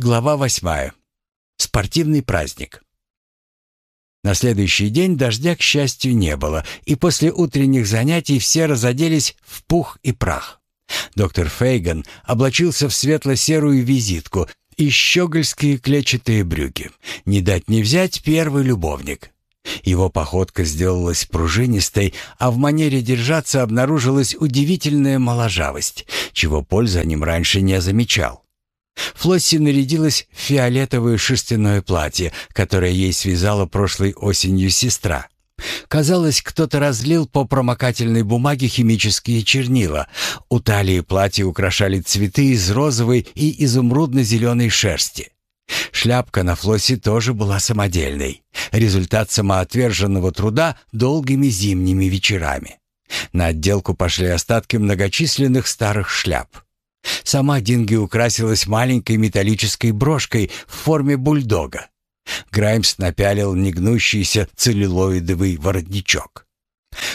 Глава восьмая. Спортивный праздник. На следующий день дождя, к счастью, не было, и после утренних занятий все разоделись в пух и прах. Доктор Фейган облачился в светло-серую визитку и щегольские клетчатые брюки. Не дать не взять первый любовник. Его походка сделалась пружинистой, а в манере держаться обнаружилась удивительная моложавость, чего польза ним раньше не замечал. Флосси нарядилась в фиолетовое шерстяное платье, которое ей связала прошлой осенью сестра. Казалось, кто-то разлил по промокательной бумаге химические чернила. У талии платья украшали цветы из розовой и изумрудно-зеленой шерсти. Шляпка на Флоссе тоже была самодельной. Результат самоотверженного труда долгими зимними вечерами. На отделку пошли остатки многочисленных старых шляп. Сама Динги украсилась маленькой металлической брошкой в форме бульдога. Граймс напялил негнущийся целлюлоидовый воротничок.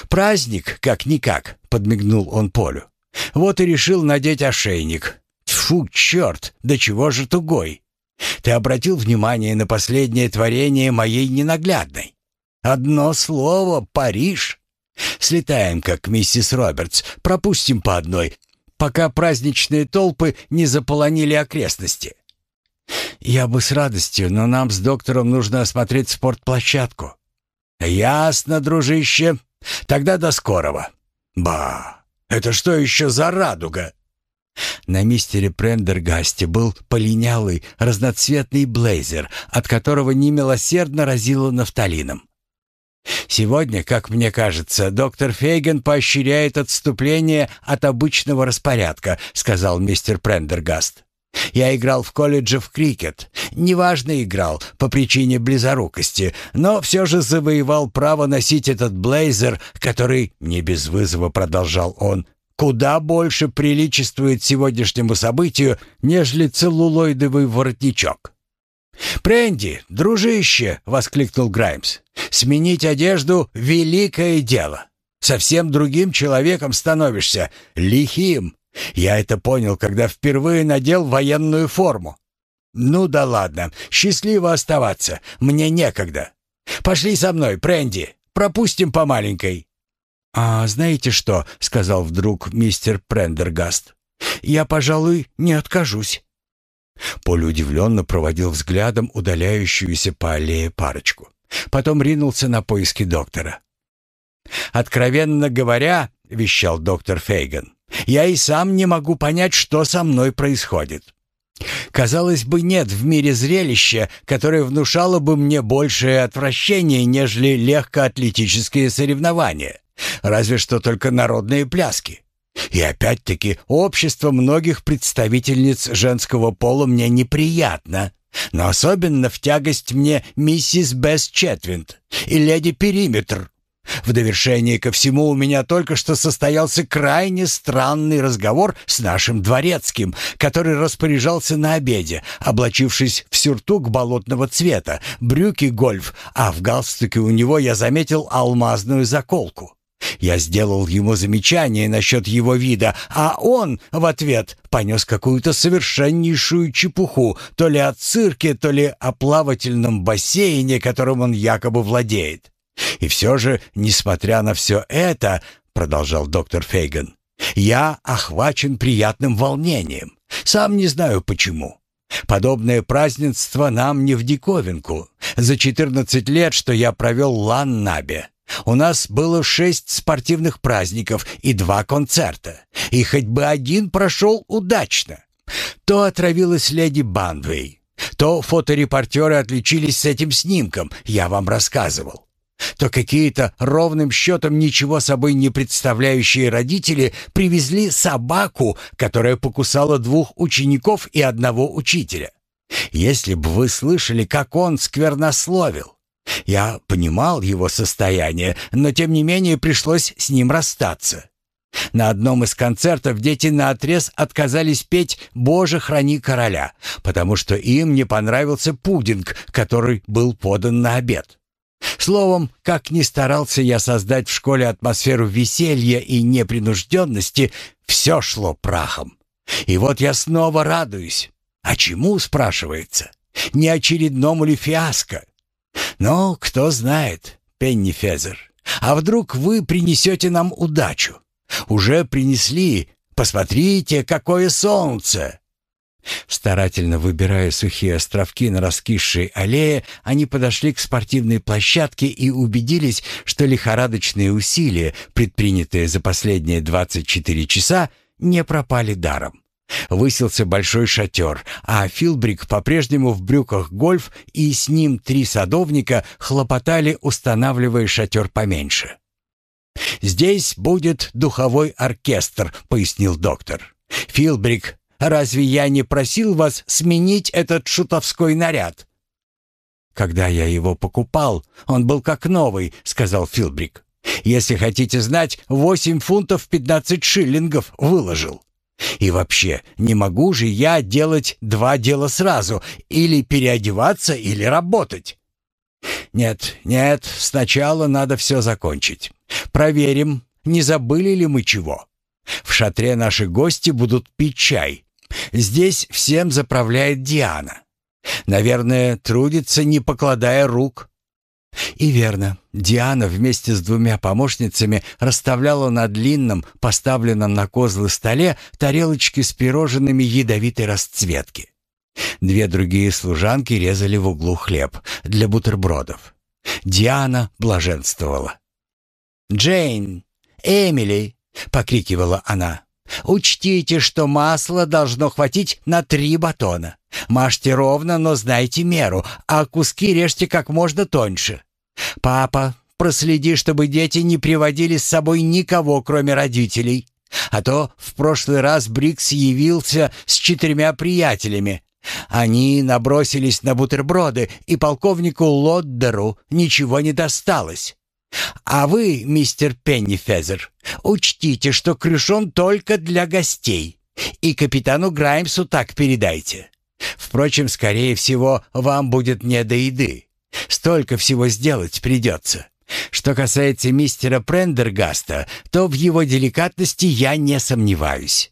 «Праздник, как-никак», — подмигнул он Полю. «Вот и решил надеть ошейник. Тьфу, черт, да чего же тугой! Ты обратил внимание на последнее творение моей ненаглядной? Одно слово — Париж. Слетаем, как миссис Робертс, пропустим по одной, пока праздничные толпы не заполонили окрестности. Я бы с радостью, но нам с доктором нужно осмотреть спортплощадку. Ясно, дружище. Тогда до скорого. Ба, это что еще за радуга? На мистере Прендергасте был полинялый разноцветный блейзер, от которого немилосердно разило нафталином. Сегодня, как мне кажется, доктор Фейген поощряет отступление от обычного распорядка, сказал мистер Прендергаст. Я играл в колледже в крикет. Неважно играл по причине близорукости, но все же завоевал право носить этот блейзер, который, не без вызова продолжал он, куда больше приличествует сегодняшнему событию, нежели целлулоидовый воротничок. «Пренди, дружище!» — воскликнул Граймс. «Сменить одежду — великое дело. Совсем другим человеком становишься, лихим. Я это понял, когда впервые надел военную форму. Ну да ладно, счастливо оставаться, мне некогда. Пошли со мной, Пренди, пропустим по маленькой». «А знаете что?» — сказал вдруг мистер Прендергаст. «Я, пожалуй, не откажусь». Поль удивленно проводил взглядом удаляющуюся по аллее парочку. Потом ринулся на поиски доктора. «Откровенно говоря», — вещал доктор Фейган, «я и сам не могу понять, что со мной происходит. Казалось бы, нет в мире зрелища, которое внушало бы мне большее отвращение, нежели легкоатлетические соревнования. Разве что только народные пляски. И опять-таки, общество многих представительниц женского пола мне неприятно, но особенно в тягость мне миссис Бесс Четвинд и леди Периметр. В довершение ко всему у меня только что состоялся крайне странный разговор с нашим дворецким, который распоряжался на обеде, облачившись в сюртук болотного цвета, брюки гольф, а в галстуке у него я заметил алмазную заколку. Я сделал ему замечание насчет его вида, а он в ответ понес какую-то совершеннейшую чепуху, то ли о цирке, то ли о плавательном бассейне, которым он якобы владеет. И все же, несмотря на все это, продолжал доктор Фейган, я охвачен приятным волнением. Сам не знаю почему. Подобное празднество нам не в диковинку. За 14 лет, что я провел Ланнабе, у нас было шесть спортивных праздников и два концерта. И хоть бы один прошел удачно. То отравилась леди Банвей, то фоторепортеры отличились с этим снимком, я вам рассказывал. То какие-то ровным счетом ничего собой не представляющие родители привезли собаку, которая покусала двух учеников и одного учителя. Если бы вы слышали, как он сквернословил, я понимал его состояние, но тем не менее пришлось с ним расстаться. На одном из концертов дети наотрез отказались петь «Боже, храни короля», потому что им не понравился пудинг, который был подан на обед. Словом, как ни старался я создать в школе атмосферу веселья и непринужденности, все шло прахом. И вот я снова радуюсь. А чему, спрашивается? Не очередному ли фиаско? Но кто знает, Пенни Фезер. А вдруг вы принесете нам удачу? Уже принесли. Посмотрите, какое солнце!» Старательно выбирая сухие островки на раскисшей аллее, они подошли к спортивной площадке и убедились, что лихорадочные усилия, предпринятые за последние 24 часа, не пропали даром. Высился большой шатер, а Филбрик по-прежнему в брюках гольф и с ним три садовника хлопотали, устанавливая шатер поменьше. «Здесь будет духовой оркестр», — пояснил доктор. «Филбрик, разве я не просил вас сменить этот шутовской наряд?» «Когда я его покупал, он был как новый», — сказал Филбрик. «Если хотите знать, восемь фунтов пятнадцать шиллингов выложил». И вообще, не могу же я делать два дела сразу, или переодеваться, или работать. Нет, нет, сначала надо все закончить. Проверим, не забыли ли мы чего. В шатре наши гости будут пить чай. Здесь всем заправляет Диана. Наверное, трудится, не покладая рук. И верно, Диана вместе с двумя помощницами расставляла на длинном, поставленном на козлы столе, тарелочки с пирожными ядовитой расцветки. Две другие служанки резали в углу хлеб для бутербродов. Диана блаженствовала. «Джейн! Эмили!» — покрикивала она. «Учтите, что масла должно хватить на три батона. Мажьте ровно, но знайте меру, а куски режьте как можно тоньше. Папа, проследи, чтобы дети не приводили с собой никого, кроме родителей. А то в прошлый раз Брикс явился с четырьмя приятелями. Они набросились на бутерброды, и полковнику Лоддеру ничего не досталось. А вы, мистер Пеннифезер, учтите, что крышон только для гостей. И капитану Граймсу так передайте. Впрочем, скорее всего, вам будет не до еды. Столько всего сделать придется. Что касается мистера Прендергаста, то в его деликатности я не сомневаюсь.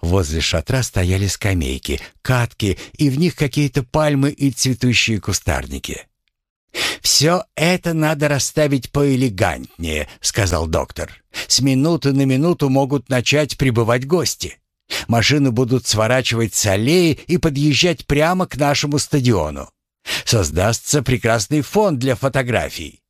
Возле шатра стояли скамейки, катки, и в них какие-то пальмы и цветущие кустарники. «Все это надо расставить поэлегантнее», — сказал доктор. «С минуты на минуту могут начать прибывать гости. Машины будут сворачивать с аллеи и подъезжать прямо к нашему стадиону. Создастся прекрасный фон для фотографий.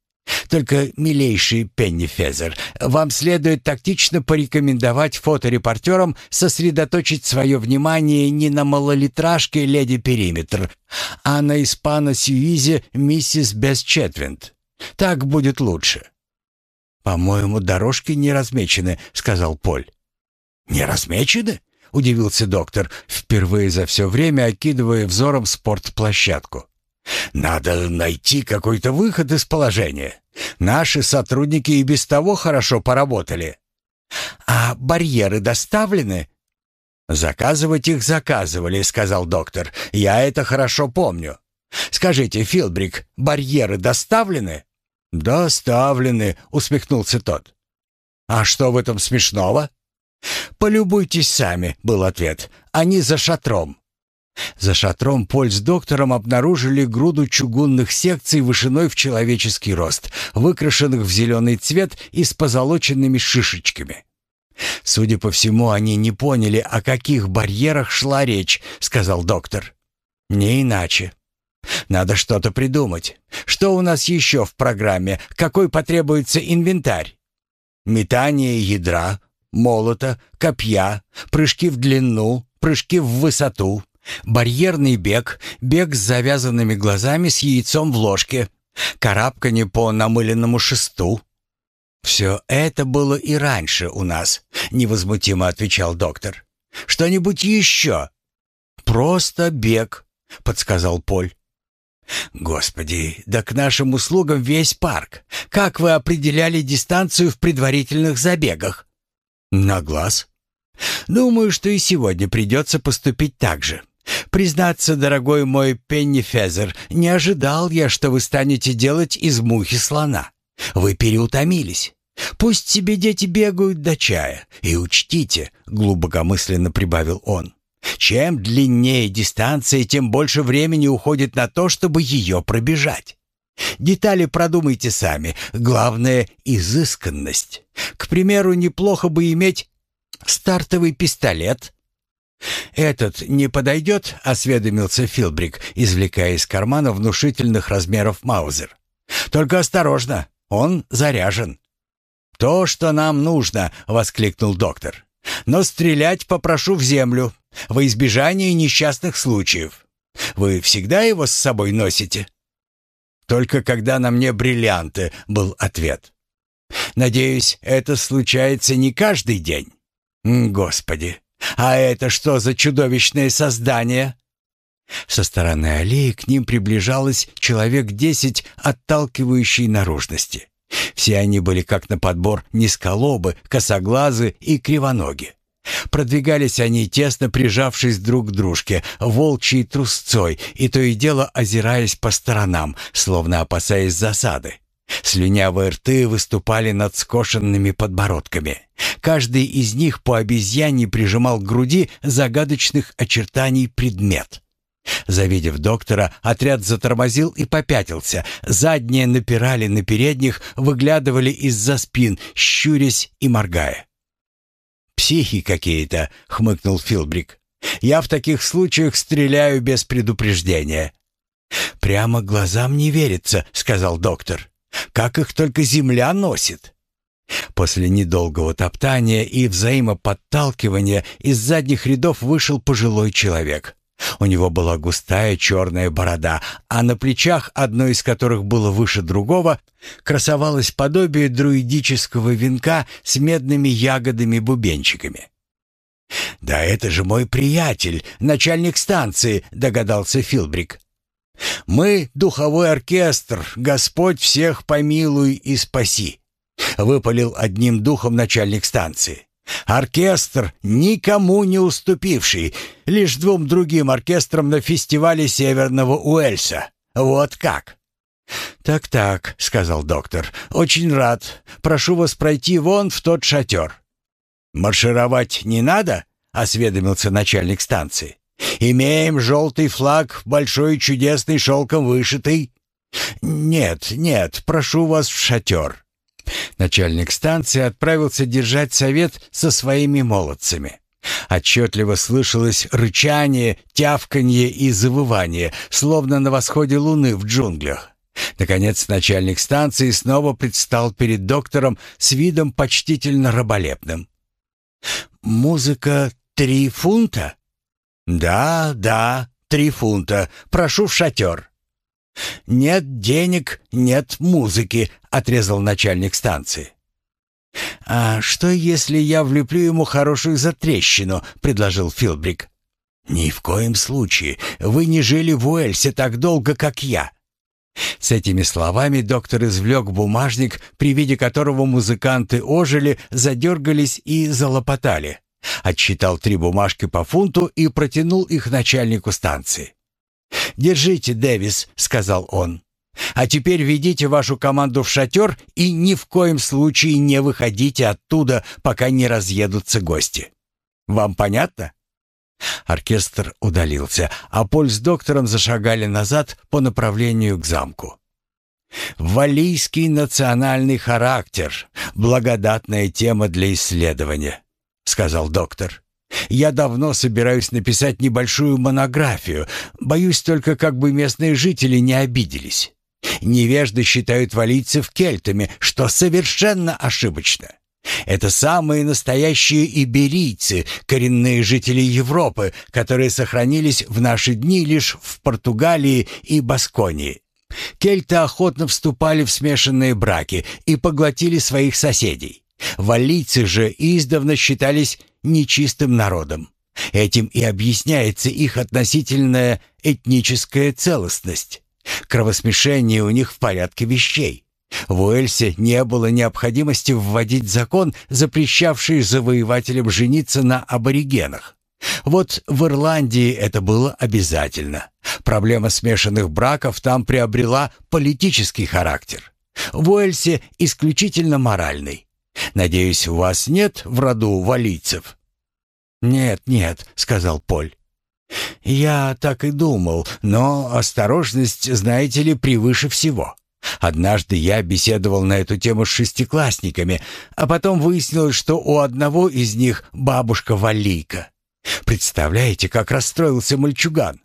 Только, милейший Пенни Фезер, вам следует тактично порекомендовать фоторепортерам сосредоточить свое внимание не на малолитражке «Леди Периметр», а на испано-сюизе «Миссис Бесчетвинд». Так будет лучше. «По-моему, дорожки не размечены», — сказал Поль. «Не размечены?» — удивился доктор, впервые за все время окидывая взором спортплощадку. «Надо найти какой-то выход из положения. Наши сотрудники и без того хорошо поработали. А барьеры доставлены?» «Заказывать их заказывали», — сказал доктор. «Я это хорошо помню. Скажите, Филбрик, барьеры доставлены?» «Доставлены», — усмехнулся тот. «А что в этом смешного?» «Полюбуйтесь сами», — был ответ. «Они за шатром». За шатром Поль с доктором обнаружили груду чугунных секций вышиной в человеческий рост, выкрашенных в зеленый цвет и с позолоченными шишечками. «Судя по всему, они не поняли, о каких барьерах шла речь», — сказал доктор. «Не иначе. Надо что-то придумать. Что у нас еще в программе? Какой потребуется инвентарь?» «Метание ядра, молота, копья, прыжки в длину, прыжки в высоту, барьерный бег, бег с завязанными глазами с яйцом в ложке, карабканье по намыленному шесту. «Все это было и раньше у нас», — невозмутимо отвечал доктор. «Что-нибудь еще?» «Просто бег», — подсказал Поль. «Господи, да к нашим услугам весь парк. Как вы определяли дистанцию в предварительных забегах?» «На глаз». «Думаю, что и сегодня придется поступить так же. Признаться, дорогой мой Пенни Фезер, не ожидал я, что вы станете делать из мухи слона. Вы переутомились. Пусть себе дети бегают до чая. И учтите, глубокомысленно прибавил он, Чем длиннее дистанция, тем больше времени уходит на то, чтобы ее пробежать. Детали продумайте сами. Главное — изысканность. К примеру, неплохо бы иметь стартовый пистолет. «Этот не подойдет?» — осведомился Филбрик, извлекая из кармана внушительных размеров Маузер. «Только осторожно, он заряжен». «То, что нам нужно!» — воскликнул доктор. «Но стрелять попрошу в землю, во избежание несчастных случаев. Вы всегда его с собой носите?» «Только когда на мне бриллианты», — был ответ. «Надеюсь, это случается не каждый день?» «Господи, а это что за чудовищное создание?» Со стороны аллеи к ним приближалось человек десять отталкивающей наружности. Все они были как на подбор низколобы, косоглазы и кривоноги. Продвигались они, тесно прижавшись друг к дружке, волчьей трусцой, и то и дело озираясь по сторонам, словно опасаясь засады. Слюнявые рты выступали над скошенными подбородками. Каждый из них по обезьяне прижимал к груди загадочных очертаний предмет. Завидев доктора, отряд затормозил и попятился. Задние напирали на передних, выглядывали из-за спин, щурясь и моргая. «Психи какие-то», — хмыкнул Филбрик. «Я в таких случаях стреляю без предупреждения». «Прямо глазам не верится», — сказал доктор. «Как их только земля носит». После недолгого топтания и взаимоподталкивания из задних рядов вышел пожилой человек. У него была густая черная борода, а на плечах, одно из которых было выше другого, красовалось подобие друидического венка с медными ягодами-бубенчиками. «Да это же мой приятель, начальник станции», — догадался Филбрик. «Мы — духовой оркестр, Господь всех помилуй и спаси», — выпалил одним духом начальник станции. Оркестр, никому не уступивший, лишь двум другим оркестрам на фестивале Северного Уэльса. Вот как. «Так-так», — сказал доктор, — «очень рад. Прошу вас пройти вон в тот шатер». «Маршировать не надо?» — осведомился начальник станции. «Имеем желтый флаг, большой чудесный шелком вышитый». «Нет, нет, прошу вас в шатер». Начальник станции отправился держать совет со своими молодцами. Отчетливо слышалось рычание, тявканье и завывание, словно на восходе луны в джунглях. Наконец начальник станции снова предстал перед доктором с видом почтительно раболепным. «Музыка три фунта?» «Да, да, три фунта. Прошу в шатер». «Нет денег, нет музыки», — отрезал начальник станции. «А что, если я влеплю ему хорошую затрещину?» — предложил Филбрик. «Ни в коем случае. Вы не жили в Уэльсе так долго, как я». С этими словами доктор извлек бумажник, при виде которого музыканты ожили, задергались и залопотали. Отсчитал три бумажки по фунту и протянул их начальнику станции. «Держите, Дэвис», — сказал он. «А теперь ведите вашу команду в шатер и ни в коем случае не выходите оттуда, пока не разъедутся гости. Вам понятно?» Оркестр удалился, а Поль с доктором зашагали назад по направлению к замку. «Валийский национальный характер — благодатная тема для исследования», — сказал доктор. Я давно собираюсь написать небольшую монографию. Боюсь только, как бы местные жители не обиделись. Невежды считают валийцев кельтами, что совершенно ошибочно. Это самые настоящие иберийцы, коренные жители Европы, которые сохранились в наши дни лишь в Португалии и Басконии. Кельты охотно вступали в смешанные браки и поглотили своих соседей. Валийцы же издавна считались нечистым народом. Этим и объясняется их относительная этническая целостность. Кровосмешение у них в порядке вещей. В Уэльсе не было необходимости вводить закон, запрещавший завоевателям жениться на аборигенах. Вот в Ирландии это было обязательно. Проблема смешанных браков там приобрела политический характер. В Уэльсе исключительно моральный. Надеюсь, у вас нет в роду валийцев?» «Нет, нет», — сказал Поль. «Я так и думал, но осторожность, знаете ли, превыше всего. Однажды я беседовал на эту тему с шестиклассниками, а потом выяснилось, что у одного из них бабушка Валийка. Представляете, как расстроился мальчуган?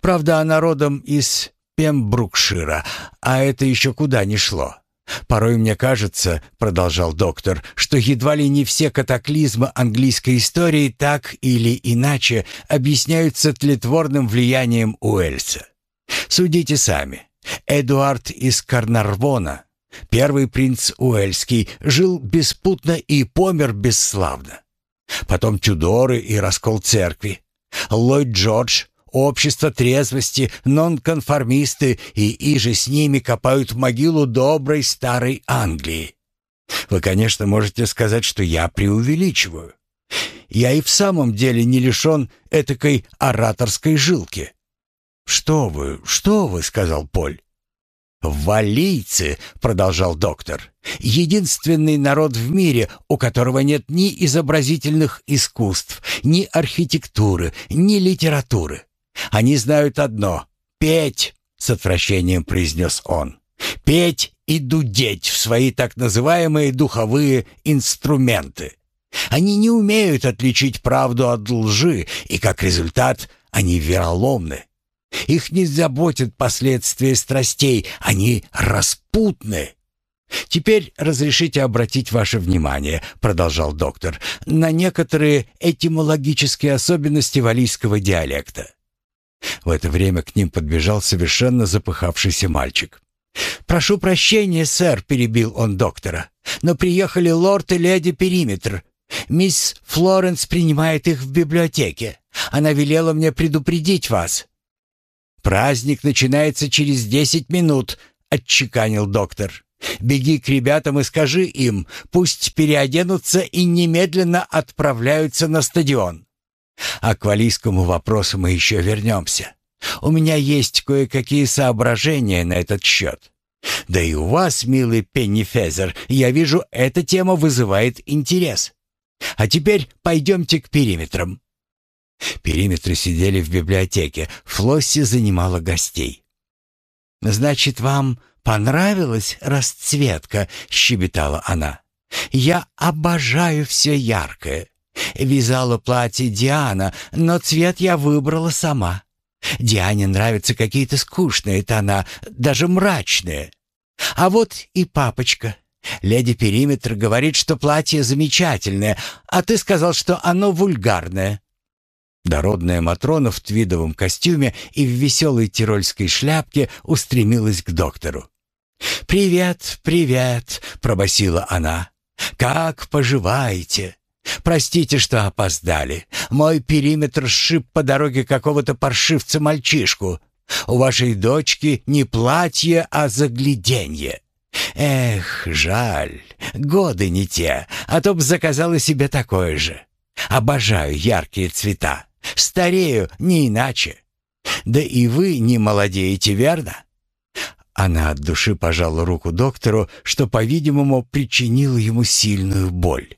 Правда, она родом из Пембрукшира, а это еще куда ни шло. Порой мне кажется, продолжал доктор, что едва ли не все катаклизмы английской истории так или иначе объясняются тлетворным влиянием Уэльса. Судите сами. Эдуард из Карнарвона, первый принц Уэльский, жил беспутно и помер бесславно. Потом Тюдоры и раскол церкви. Ллойд Джордж, общество трезвости, нонконформисты и иже с ними копают могилу доброй старой Англии. Вы, конечно, можете сказать, что я преувеличиваю. Я и в самом деле не лишен этакой ораторской жилки. «Что вы, что вы», — сказал Поль. «Валийцы», — продолжал доктор, — «единственный народ в мире, у которого нет ни изобразительных искусств, ни архитектуры, ни литературы. Они знают одно — петь», — с отвращением произнес он. «Петь и дудеть в свои так называемые духовые инструменты. Они не умеют отличить правду от лжи, и как результат они вероломны. Их не заботят последствия страстей, они распутны. Теперь разрешите обратить ваше внимание, продолжал доктор, на некоторые этимологические особенности валийского диалекта. В это время к ним подбежал совершенно запыхавшийся мальчик. «Прошу прощения, сэр», — перебил он доктора, «но приехали лорд и леди Периметр. Мисс Флоренс принимает их в библиотеке. Она велела мне предупредить вас». «Праздник начинается через десять минут», — отчеканил доктор. «Беги к ребятам и скажи им, пусть переоденутся и немедленно отправляются на стадион. А к валийскому вопросу мы еще вернемся. У меня есть кое-какие соображения на этот счет. Да и у вас, милый Пенни Фезер, я вижу, эта тема вызывает интерес. А теперь пойдемте к периметрам». Периметры сидели в библиотеке. Флосси занимала гостей. «Значит, вам понравилась расцветка?» — щебетала она. «Я обожаю все яркое. Вязала платье Диана, но цвет я выбрала сама. Диане нравятся какие-то скучные тона, даже мрачные. А вот и папочка. Леди Периметр говорит, что платье замечательное, а ты сказал, что оно вульгарное. Дородная Матрона в твидовом костюме и в веселой тирольской шляпке устремилась к доктору. «Привет, привет!» — пробасила она. «Как поживаете?» «Простите, что опоздали. Мой периметр сшиб по дороге какого-то паршивца-мальчишку. У вашей дочки не платье, а загляденье. Эх, жаль, годы не те, а то б заказала себе такое же. Обожаю яркие цвета. Старею не иначе. Да и вы не молодеете, верно?» Она от души пожала руку доктору, что, по-видимому, причинило ему сильную боль.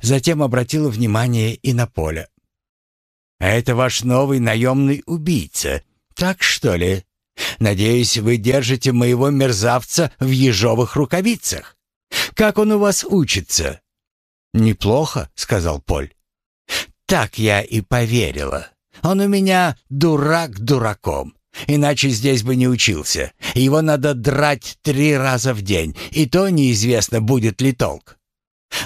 Затем обратила внимание и на поле. «Это ваш новый наемный убийца, так что ли? Надеюсь, вы держите моего мерзавца в ежовых рукавицах. Как он у вас учится?» «Неплохо», — сказал Поль. Так я и поверила. Он у меня дурак дураком. Иначе здесь бы не учился. Его надо драть три раза в день, и то неизвестно, будет ли толк.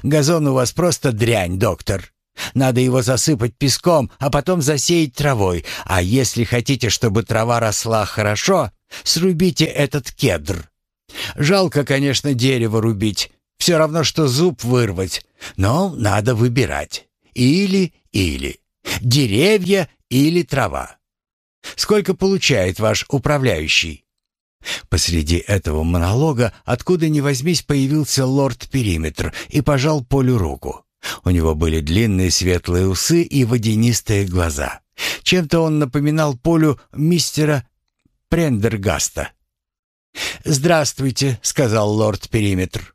Газон у вас просто дрянь, доктор. Надо его засыпать песком, а потом засеять травой. А если хотите, чтобы трава росла хорошо, срубите этот кедр. Жалко, конечно, дерево рубить. Все равно, что зуб вырвать. Но надо выбирать. Или-или. Деревья или трава. Сколько получает ваш управляющий? Посреди этого монолога, откуда ни возьмись, появился лорд Периметр и пожал Полю руку. У него были длинные светлые усы и водянистые глаза. Чем-то он напоминал Полю мистера Прендергаста. «Здравствуйте», — сказал лорд Периметр.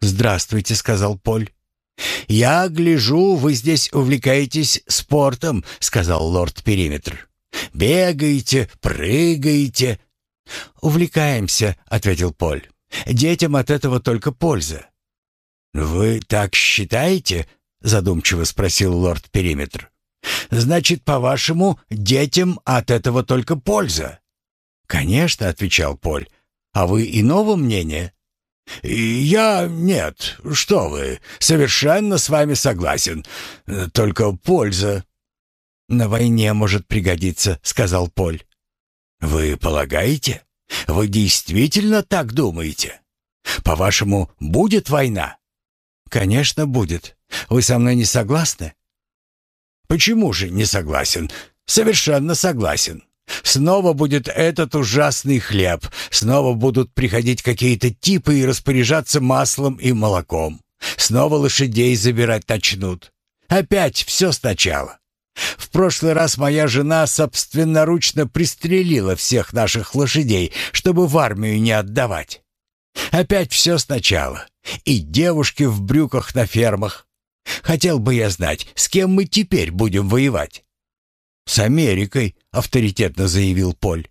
«Здравствуйте», — сказал Поль. «Я гляжу, вы здесь увлекаетесь спортом», — сказал лорд Периметр. «Бегаете, прыгаете». «Увлекаемся», — ответил Поль. «Детям от этого только польза». «Вы так считаете?» — задумчиво спросил лорд Периметр. «Значит, по-вашему, детям от этого только польза?» «Конечно», — отвечал Поль. «А вы иного мнения?» «Я... нет. Что вы, совершенно с вами согласен. Только польза...» «На войне может пригодиться», — сказал Поль. «Вы полагаете? Вы действительно так думаете? По-вашему, будет война?» «Конечно, будет. Вы со мной не согласны?» «Почему же не согласен? Совершенно согласен. Снова будет этот ужасный хлеб, снова будут приходить какие-то типы и распоряжаться маслом и молоком. Снова лошадей забирать начнут. Опять все сначала. В прошлый раз моя жена собственноручно пристрелила всех наших лошадей, чтобы в армию не отдавать. Опять все сначала. И девушки в брюках на фермах. Хотел бы я знать, с кем мы теперь будем воевать. «С Америкой», — авторитетно заявил Поль.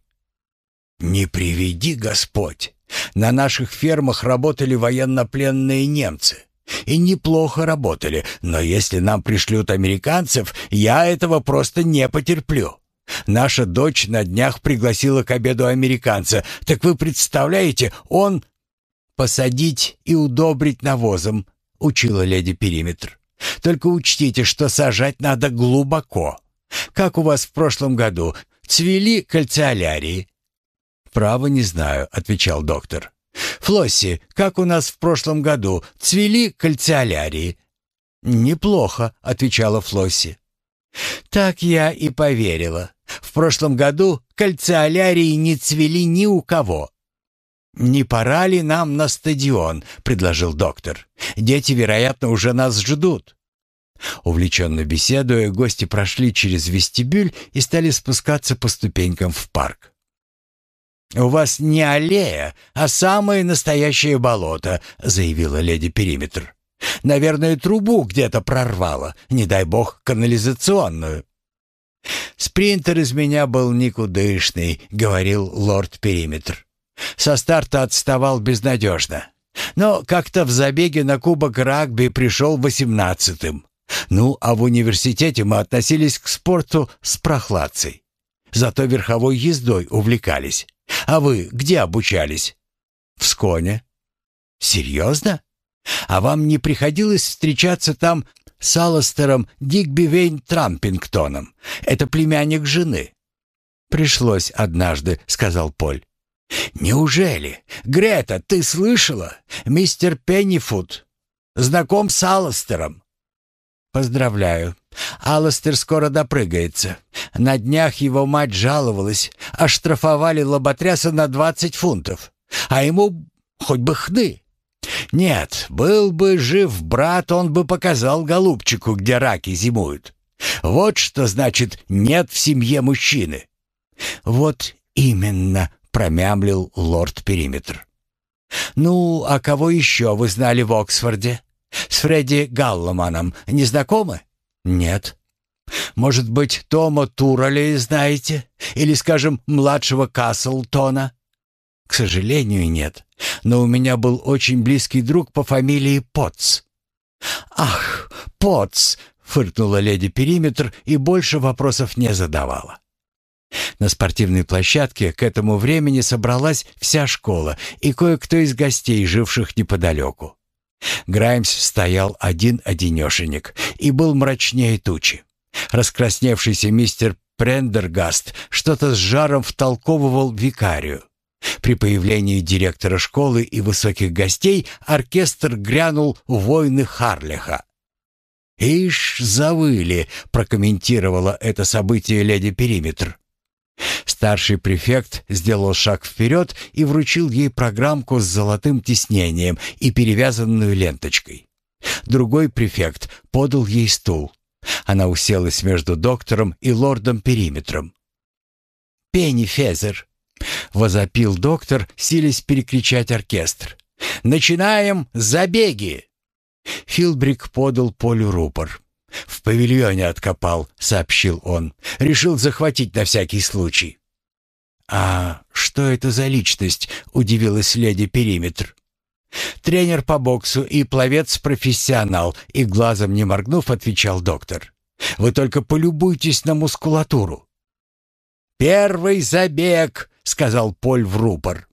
«Не приведи Господь! На наших фермах работали военнопленные немцы. И неплохо работали, но если нам пришлют американцев, я этого просто не потерплю. Наша дочь на днях пригласила к обеду американца. Так вы представляете, он посадить и удобрить навозом, учила леди Периметр. Только учтите, что сажать надо глубоко. Как у вас в прошлом году? Цвели кальциолярии?» «Право не знаю», — отвечал доктор. «Флосси, как у нас в прошлом году? Цвели кальциолярии?» «Неплохо», — отвечала Флосси. «Так я и поверила. В прошлом году кальциолярии не цвели ни у кого». «Не пора ли нам на стадион?» — предложил доктор. «Дети, вероятно, уже нас ждут». Увлеченно беседуя, гости прошли через вестибюль и стали спускаться по ступенькам в парк. «У вас не аллея, а самое настоящее болото», — заявила леди Периметр. «Наверное, трубу где-то прорвало, не дай бог, канализационную». «Спринтер из меня был никудышный», — говорил лорд Периметр. «Со старта отставал безнадежно. Но как-то в забеге на кубок рагби пришел восемнадцатым. Ну, а в университете мы относились к спорту с прохладцей. Зато верховой ездой увлекались. А вы где обучались? В Сконе. Серьезно? А вам не приходилось встречаться там с Алластером Дигби Вейн Трампингтоном? Это племянник жены. Пришлось однажды, сказал Поль. Неужели? Грета, ты слышала? Мистер Пеннифуд знаком с Алластером. «Поздравляю. Алластер скоро допрыгается. На днях его мать жаловалась, оштрафовали лоботряса на двадцать фунтов. А ему хоть бы хны. Нет, был бы жив брат, он бы показал голубчику, где раки зимуют. Вот что значит «нет в семье мужчины». «Вот именно», — промямлил лорд Периметр. «Ну, а кого еще вы знали в Оксфорде?» С Фредди Галломаном не знакомы? Нет. Может быть, Тома Туроли знаете? Или, скажем, младшего Каслтона? К сожалению, нет. Но у меня был очень близкий друг по фамилии Потц. Ах, Потц, фыркнула леди Периметр и больше вопросов не задавала. На спортивной площадке к этому времени собралась вся школа и кое-кто из гостей, живших неподалеку. Граймс стоял один-одинешенек и был мрачнее тучи. Раскрасневшийся мистер Прендергаст что-то с жаром втолковывал викарию. При появлении директора школы и высоких гостей оркестр грянул войны Харлиха. «Ишь, завыли!» — прокомментировала это событие леди Периметр. Старший префект сделал шаг вперед и вручил ей программку с золотым тиснением и перевязанную ленточкой. Другой префект подал ей стул. Она уселась между доктором и лордом Периметром. «Пенни Фезер!» — возопил доктор, силясь перекричать оркестр. «Начинаем забеги!» Филбрик подал Полю рупор. «В павильоне откопал», — сообщил он. «Решил захватить на всякий случай». «А что это за личность?» — удивилась леди Периметр. «Тренер по боксу и пловец-профессионал», и глазом не моргнув, отвечал доктор. «Вы только полюбуйтесь на мускулатуру». «Первый забег», — сказал Поль в рупор.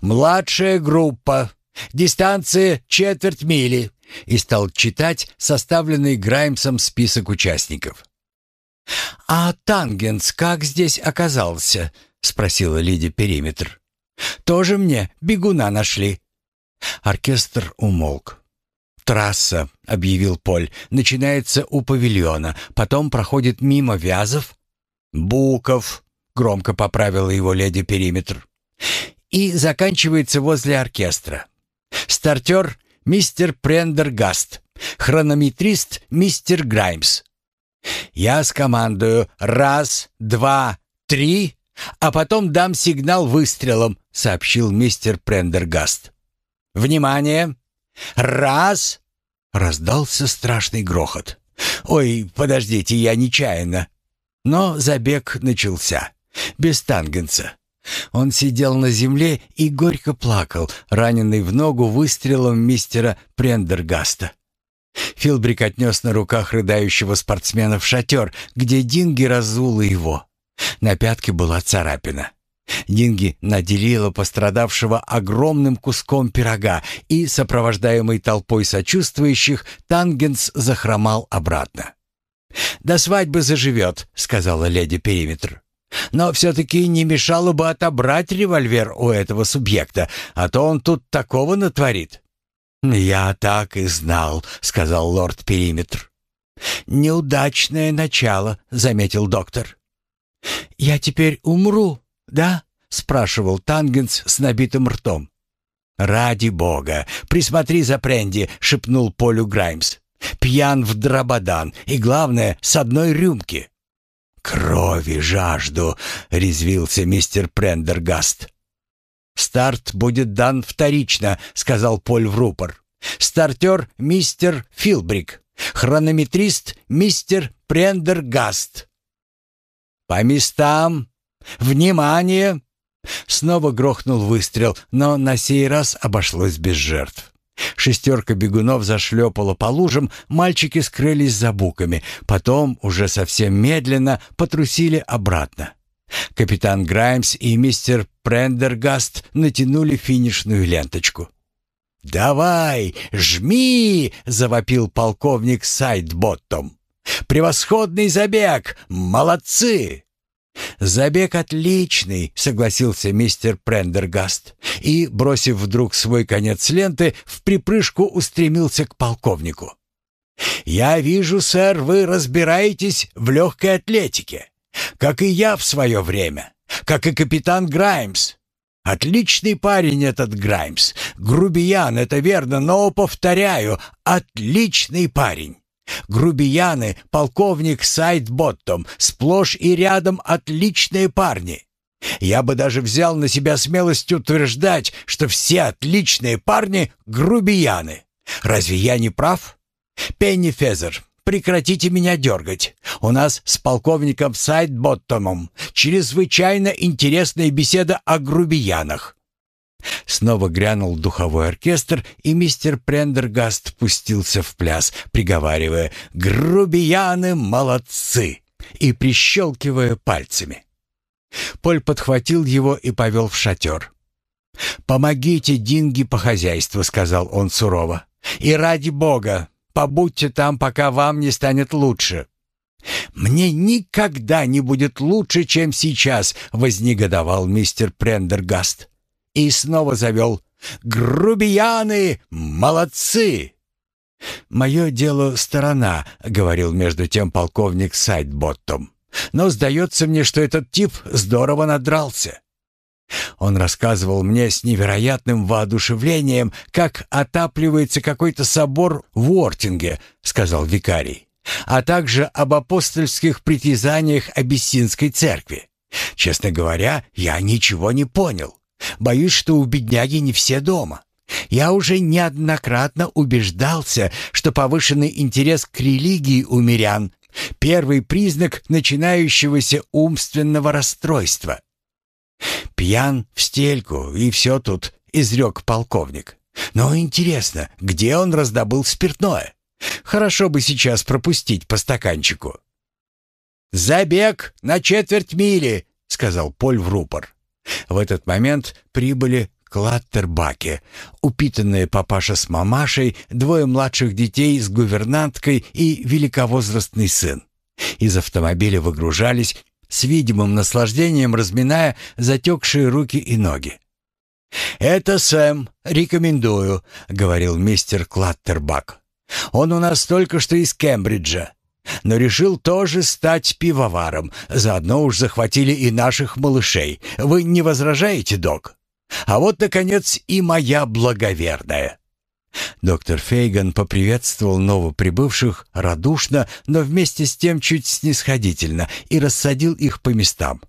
«Младшая группа. Дистанция четверть мили и стал читать составленный Граймсом список участников. «А Тангенс как здесь оказался?» — спросила Лидия Периметр. «Тоже мне бегуна нашли». Оркестр умолк. «Трасса», — объявил Поль, — «начинается у павильона, потом проходит мимо Вязов». «Буков», — громко поправила его леди Периметр. «И заканчивается возле оркестра. Стартер мистер Прендергаст, хронометрист мистер Граймс. Я скомандую «раз, два, три», а потом дам сигнал выстрелом, сообщил мистер Прендергаст. «Внимание! Раз!» Раздался страшный грохот. «Ой, подождите, я нечаянно». Но забег начался. Без тангенса. Он сидел на земле и горько плакал, раненый в ногу выстрелом мистера Прендергаста. Филбрик отнес на руках рыдающего спортсмена в шатер, где Динги разула его. На пятке была царапина. Динги наделила пострадавшего огромным куском пирога, и, сопровождаемый толпой сочувствующих, Тангенс захромал обратно. «До свадьбы заживет», — сказала леди Периметр. Но все-таки не мешало бы отобрать револьвер у этого субъекта, а то он тут такого натворит». «Я так и знал», — сказал лорд Периметр. «Неудачное начало», — заметил доктор. «Я теперь умру, да?» — спрашивал Тангенс с набитым ртом. «Ради бога, присмотри за Пренди», — шепнул Полю Граймс. «Пьян вдребадан, и, главное, с одной рюмки». «Крови жажду!» — резвился мистер Прендергаст. «Старт будет дан вторично», — сказал Поль в рупор. «Стартер — мистер Филбрик. Хронометрист — мистер Прендергаст». «По местам! Внимание!» Снова грохнул выстрел, но на сей раз обошлось без жертв. Шестерка бегунов зашлепала по лужам, мальчики скрылись за буками, потом, уже совсем медленно, потрусили обратно. Капитан Граймс и мистер Прендергаст натянули финишную ленточку. «Давай, жми!» — завопил полковник Сайдботтом. «Превосходный забег! Молодцы!» «Забег отличный», — согласился мистер Прендергаст и, бросив вдруг свой конец ленты, в припрыжку устремился к полковнику. «Я вижу, сэр, вы разбираетесь в легкой атлетике, как и я в свое время, как и капитан Граймс. Отличный парень этот Граймс, грубиян, это верно, но, повторяю, отличный парень». Грубияны, полковник Сайдботтом, сплошь и рядом отличные парни. Я бы даже взял на себя смелость утверждать, что все отличные парни — грубияны. Разве я не прав? Пенни Фезер, прекратите меня дергать. У нас с полковником Сайдботтомом чрезвычайно интересная беседа о грубиянах. Снова грянул духовой оркестр, и мистер Прендергаст пустился в пляс, приговаривая «Грубияны молодцы!» и прищелкивая пальцами. Поль подхватил его и повел в шатер. «Помогите Динги по хозяйству», — сказал он сурово. «И ради бога, побудьте там, пока вам не станет лучше». «Мне никогда не будет лучше, чем сейчас», — вознегодовал мистер Прендергаст и снова завел «Грубияны! Молодцы!» «Мое дело сторона», — говорил между тем полковник Сайдботтом. «Но сдается мне, что этот тип здорово надрался». Он рассказывал мне с невероятным воодушевлением, как отапливается какой-то собор в Уортинге, сказал викарий, а также об апостольских притязаниях Абиссинской церкви. Честно говоря, я ничего не понял. Боюсь, что у бедняги не все дома. Я уже неоднократно убеждался, что повышенный интерес к религии у мирян — первый признак начинающегося умственного расстройства. «Пьян в стельку, и все тут», — изрек полковник. «Но интересно, где он раздобыл спиртное? Хорошо бы сейчас пропустить по стаканчику». «Забег на четверть мили», — сказал Поль в рупор. В этот момент прибыли Клаттербаке, упитанные папаша с мамашей, двое младших детей с гувернанткой и великовозрастный сын. Из автомобиля выгружались, с видимым наслаждением разминая затекшие руки и ноги. «Это Сэм, рекомендую», — говорил мистер Клаттербак. «Он у нас только что из Кембриджа, но решил тоже стать пивоваром. Заодно уж захватили и наших малышей. Вы не возражаете, док? А вот, наконец, и моя благоверная». Доктор Фейган поприветствовал новоприбывших радушно, но вместе с тем чуть снисходительно и рассадил их по местам.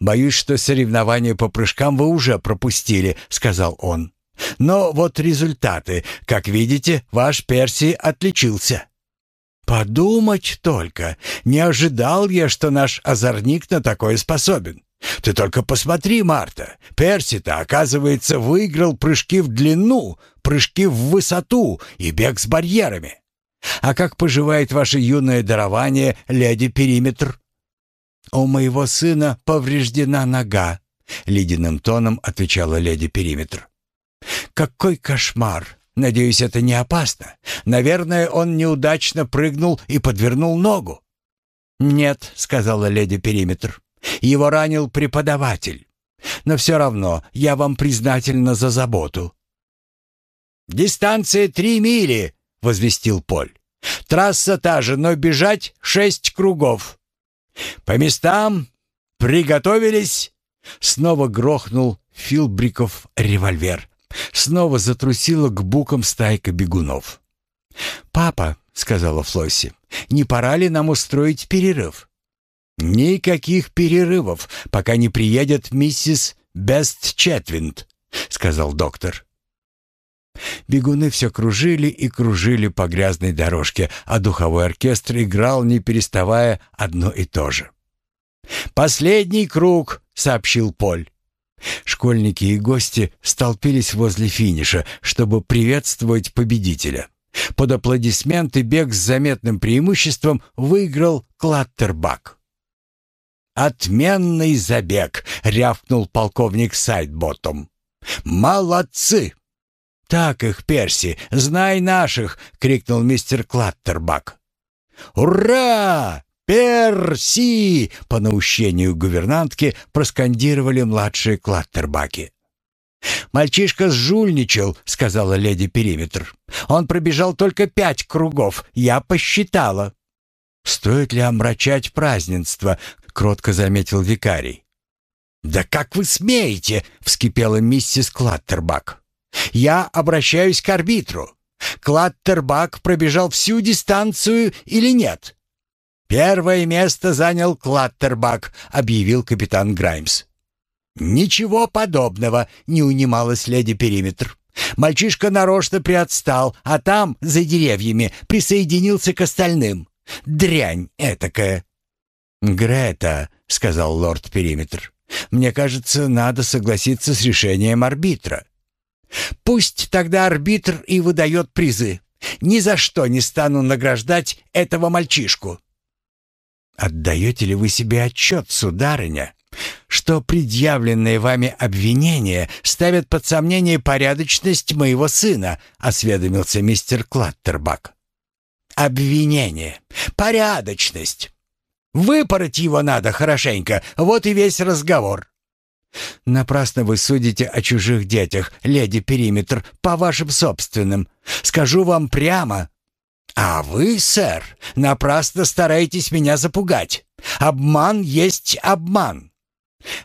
«Боюсь, что соревнования по прыжкам вы уже пропустили», — сказал он. «Но вот результаты. Как видите, ваш Перси отличился». «Подумать только! Не ожидал я, что наш озорник на такое способен. Ты только посмотри, Марта, Перси-то, оказывается, выиграл прыжки в длину, прыжки в высоту и бег с барьерами. А как поживает ваше юное дарование, леди Периметр? У моего сына повреждена нога, ледяным тоном отвечала леди Периметр. Какой кошмар! Надеюсь, это не опасно. Наверное, он неудачно прыгнул и подвернул ногу. «Нет», — сказала леди Периметр. Его ранил преподаватель. Но все равно я вам признательна за заботу». «Дистанция три мили», — возвестил Поль. «Трасса та же, но бежать шесть кругов». «По местам! Приготовились!» Снова грохнул Филбриков револьвер. Снова затрусила к букам стайка бегунов. «Папа», — сказала Флосси, — «не пора ли нам устроить перерыв?» «Никаких перерывов, пока не приедет миссис Бест Четвинд», — сказал доктор. Бегуны все кружили и кружили по грязной дорожке, а духовой оркестр играл, не переставая, одно и то же. «Последний круг», — сообщил Поль. Школьники и гости столпились возле финиша, чтобы приветствовать победителя. Под аплодисменты бег с заметным преимуществом выиграл Клаттербак. «Отменный забег!» — рявкнул полковник Сайдботом. «Молодцы!» «Так их, Перси, знай наших!» — крикнул мистер Клаттербак. «Ура! Перси!» — по наущению гувернантки проскандировали младшие Клаттербаки. «Мальчишка сжульничал», — сказала леди Периметр. «Он пробежал только пять кругов, я посчитала». «Стоит ли омрачать празднество?» кротко заметил викарий. «Да как вы смеете?» — вскипела миссис Клаттербак. «Я обращаюсь к арбитру. Клаттербак пробежал всю дистанцию или нет?» «Первое место занял Клаттербак», — объявил капитан Граймс. «Ничего подобного», — не унималась леди Периметр. Мальчишка нарочно приотстал, а там, за деревьями, присоединился к остальным. Дрянь этакая. «Грета», — сказал лорд Периметр, — «мне кажется, надо согласиться с решением арбитра». «Пусть тогда арбитр и выдает призы. Ни за что не стану награждать этого мальчишку». «Отдаете ли вы себе отчет, сударыня, что предъявленные вами обвинения ставят под сомнение порядочность моего сына?» — осведомился мистер Клаттербак. «Обвинение. Порядочность. Выпороть его надо хорошенько, вот и весь разговор. Напрасно вы судите о чужих детях, леди Периметр, по вашим собственным. Скажу вам прямо. А вы, сэр, напрасно стараетесь меня запугать. Обман есть обман.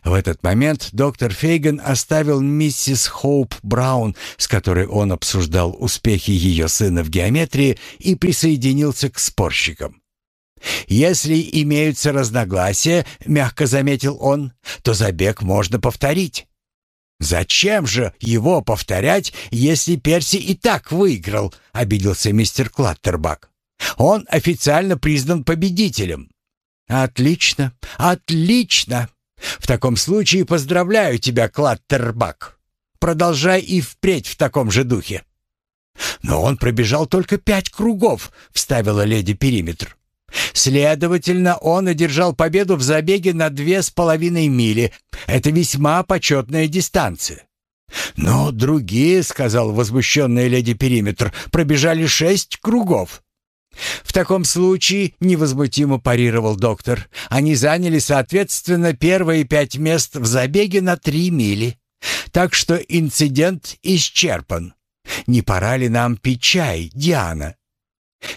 В этот момент доктор Фейган оставил миссис Хоуп Браун, с которой он обсуждал успехи ее сына в геометрии, и присоединился к спорщикам. «Если имеются разногласия, — мягко заметил он, — то забег можно повторить». «Зачем же его повторять, если Перси и так выиграл?» — обиделся мистер Клаттербак. «Он официально признан победителем». «Отлично, отлично! В таком случае поздравляю тебя, Клаттербак. Продолжай и впредь в таком же духе». «Но он пробежал только пять кругов», — вставила леди Периметр. Следовательно, он одержал победу в забеге на две с половиной мили. Это весьма почетная дистанция. «Но другие, — сказал возмущенная леди Периметр, — пробежали шесть кругов». «В таком случае, — невозмутимо парировал доктор, — они заняли, соответственно, первые пять мест в забеге на три мили. Так что инцидент исчерпан. Не пора ли нам пить чай, Диана?»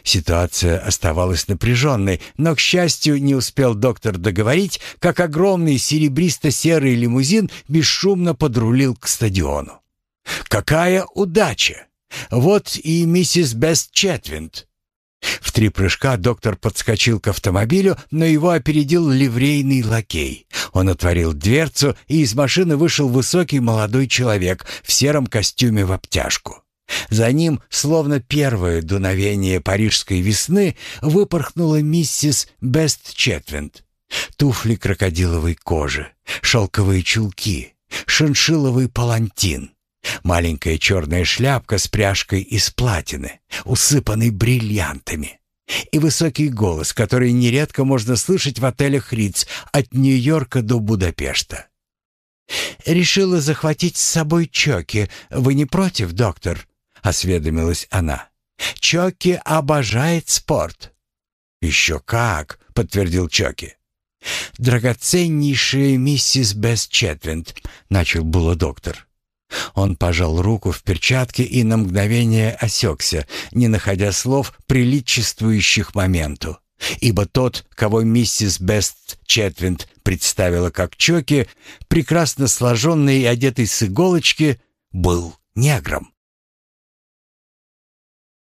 Ситуация оставалась напряженной, но, к счастью, не успел доктор договорить, как огромный серебристо-серый лимузин бесшумно подрулил к стадиону. «Какая удача! Вот и миссис Бест Четвинд!» В три прыжка доктор подскочил к автомобилю, но его опередил ливрейный лакей. Он отворил дверцу, и из машины вышел высокий молодой человек в сером костюме в обтяжку. За ним, словно первое дуновение парижской весны, выпорхнула миссис Бест Четвинд. Туфли крокодиловой кожи, шелковые чулки, шиншилловый палантин, маленькая черная шляпка с пряжкой из платины, усыпанной бриллиантами, и высокий голос, который нередко можно слышать в отелях Риц от Нью-Йорка до Будапешта. «Решила захватить с собой Чоки. Вы не против, доктор?» Осведомилась она. «Чоки обожает спорт». «Еще как!» — подтвердил Чоки. «Драгоценнейшая миссис Бесс Четвинд», — начал было доктор. Он пожал руку в перчатке и на мгновение осекся, не находя слов, приличествующих моменту. Ибо тот, кого миссис Бест Четвинд представила как Чоки, прекрасно сложенный и одетый с иголочки, был негром.